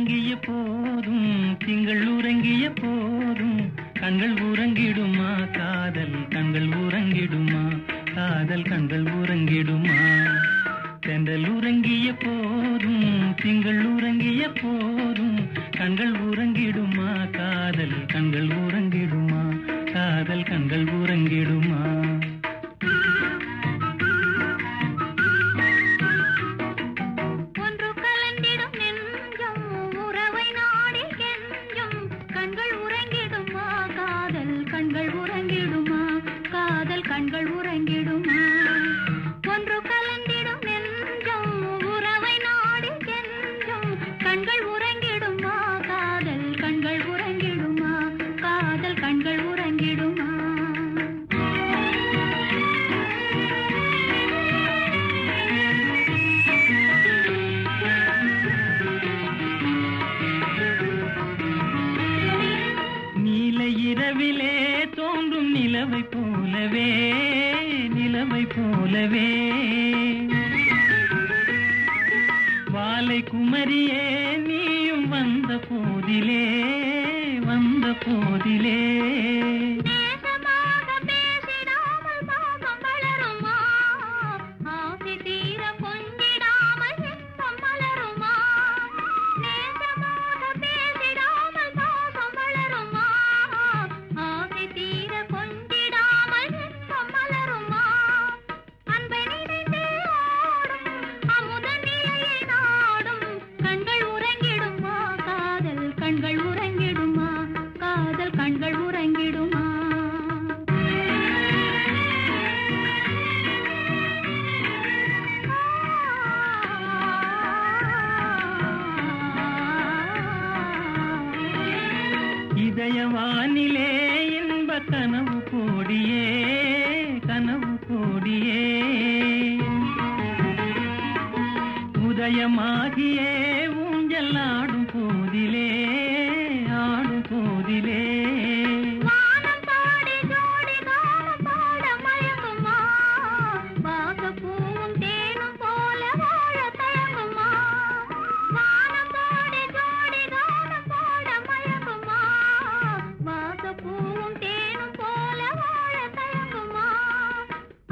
உறங்கிய போதும் திங்கள் உறங்கிய போதும் கண்கள் உறங்கிடுமா? காதல் கண்கள் உறங்கிடுமா? காதல் கண்கள் உறங்கிடுமா? செந்தல் உறங்கிய போதும் திங்கள் உறங்கிய போதும் கண்கள் உறங்கிடுமா? காதல் கண்கள் உறங்கிடுமா? காதல் கண்கள் உறங்கிடுமா? நிலவை போலவே நிலவை போலவே. வாலை குமரியே நீயும் வந்த போதிலே வந்த போதிலே. இன்ப கனவு கோடியே கனவு கோடியே. உதயமாகியே ஊஞ்சல் ஆடும் போதிலே.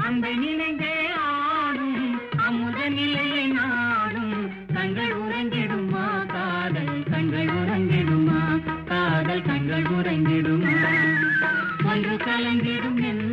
அன்பை நினைந்தே ஆடும் அமுத நிலையை நாடும். கண்கள் உறங்கிடுமா காதல் கண்கள் உறங்கிடுமா காதல் கண்கள் உறங்கிடுமா? ஒன்று கலந்திடும் என்ன